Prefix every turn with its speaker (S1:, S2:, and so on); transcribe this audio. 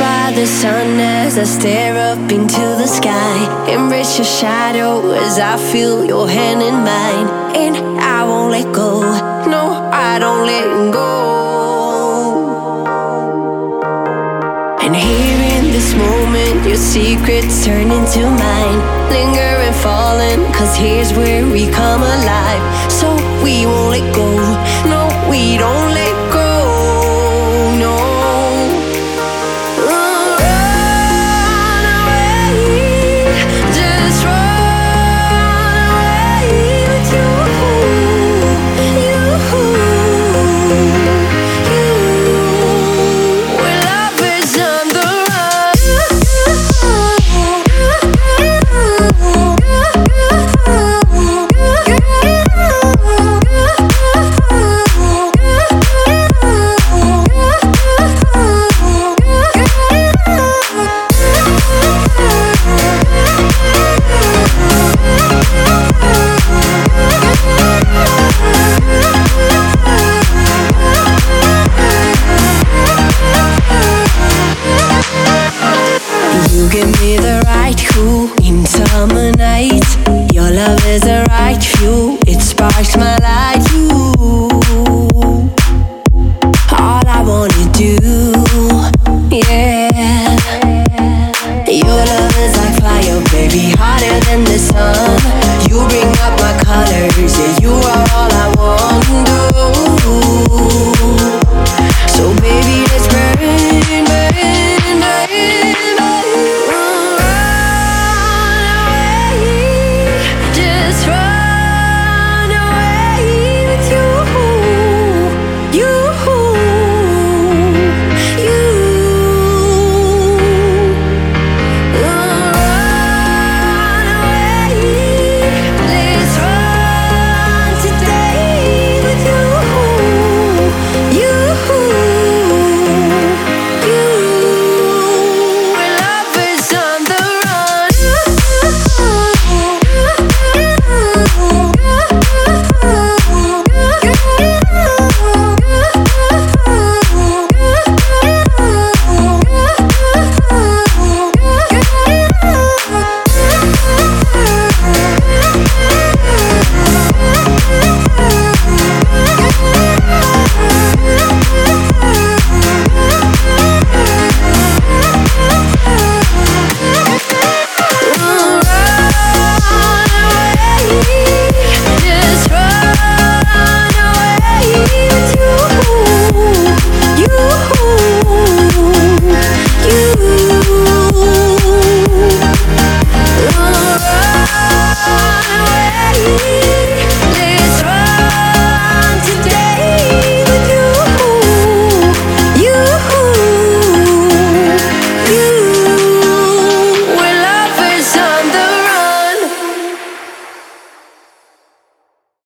S1: by the sun as I stare up into the sky. Embrace your shadow as I feel your hand in mine. And I won't let go. No, I don't let go. And here in this moment, your secrets turn into mine. Linger and falling, cause here's where we come alive. So we is the right view, it sparks my